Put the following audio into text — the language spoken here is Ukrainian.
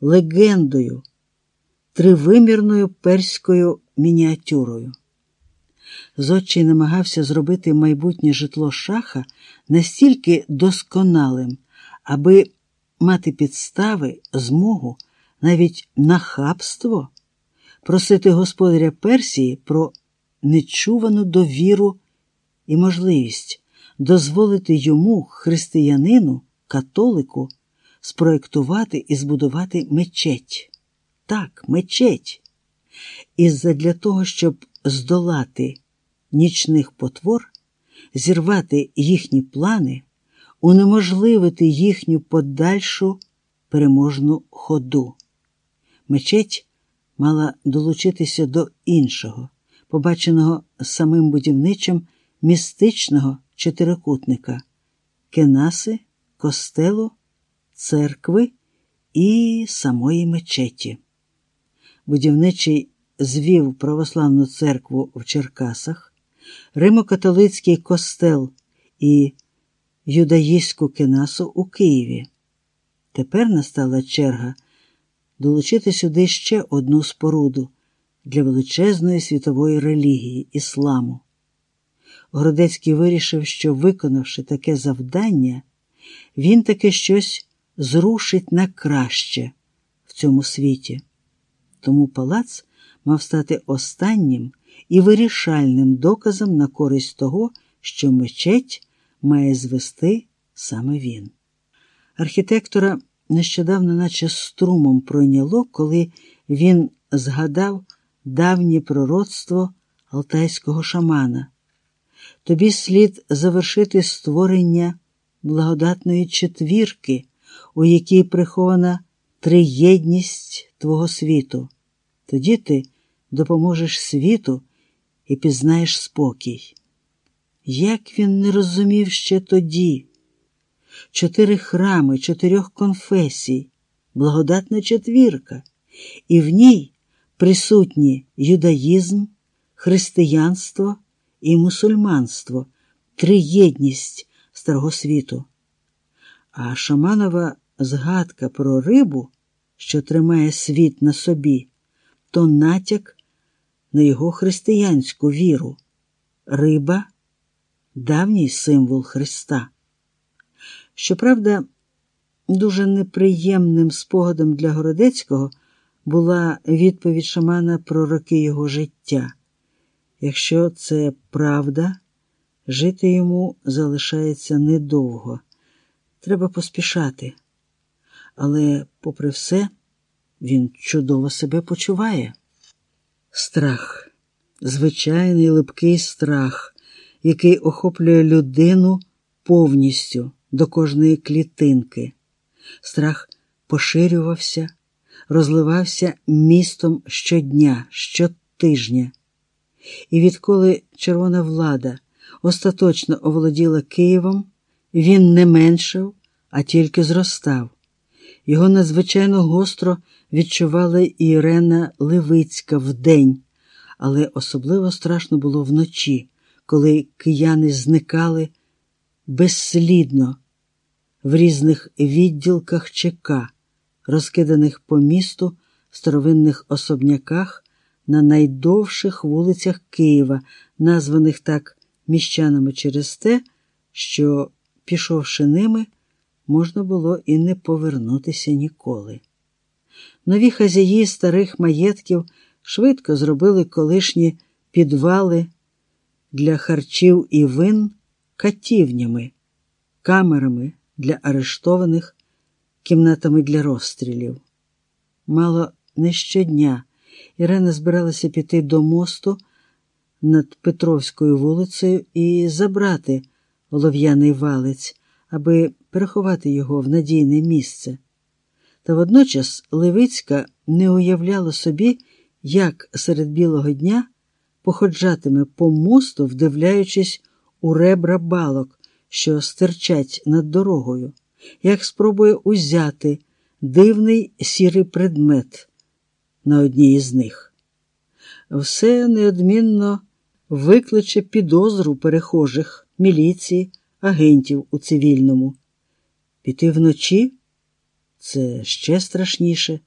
легендою, тривимірною перською мініатюрою. Зодчий намагався зробити майбутнє житло шаха настільки досконалим, аби мати підстави, змогу, навіть нахабство просити господаря Персії про нечувану довіру і можливість дозволити йому, християнину, католику, спроектувати і збудувати мечеть. Так, мечеть. І задля того, щоб здолати нічних потвор, зірвати їхні плани, унеможливити їхню подальшу переможну ходу. Мечеть мала долучитися до іншого, побаченого самим будівничим містичного чотирикутника кенаси, костелу, церкви і самої мечеті. Будівничий звів православну церкву в Черкасах, Римо-католицький костел і юдаїстську кенасу у Києві. Тепер настала черга долучити сюди ще одну споруду для величезної світової релігії ісламу. Городецький вирішив, що, виконавши таке завдання, він таки щось зрушить на краще в цьому світі. Тому палац мав стати останнім і вирішальним доказом на користь того, що мечеть має звести саме він. Архітектора нещодавно, наче струмом пройняло, коли він згадав давнє пророцтво алтайського шамана. Тобі слід завершити створення благодатної четвірки, у якій прихована триєдність твого світу. Тоді ти допоможеш світу і пізнаєш спокій. Як він не розумів ще тоді? Чотири храми, чотирьох конфесій, благодатна четвірка, і в ній присутні юдаїзм, християнство і мусульманство, триєдність старого світу. А Шаманова згадка про рибу, що тримає світ на собі, то натяк на його християнську віру. Риба давній символ Христа. Щоправда, дуже неприємним спогадом для Городецького була відповідь шамана про роки його життя. Якщо це правда, жити йому залишається недовго. Треба поспішати. Але, попри все, він чудово себе почуває. Страх, звичайний липкий страх, який охоплює людину повністю до кожної клітинки. Страх поширювався, розливався містом щодня, щотижня. І відколи червона влада остаточно оволоділа Києвом, він не меншав, а тільки зростав. Його надзвичайно гостро відчувала Ірена Левицька вдень, але особливо страшно було вночі, коли кияни зникали безслідно в різних відділках ЧК, розкиданих по місту в старовинних особняках на найдовших вулицях Києва, названих так міщанами через те, що, пішовши ними, можна було і не повернутися ніколи. Нові хазяї старих маєтків швидко зробили колишні підвали для харчів і вин катівнями, камерами для арештованих, кімнатами для розстрілів. Мало не щодня Ірена збиралася піти до мосту над Петровською вулицею і забрати олов'яний валець, аби переховати його в надійне місце. Та водночас Левицька не уявляла собі, як серед білого дня походжатиме по мосту, вдивляючись у ребра балок, що стирчать над дорогою, як спробує узяти дивний сірий предмет на одній із них. Все неодмінно викличе підозру перехожих, міліції, агентів у цивільному. Піти вночі це ще страшніше.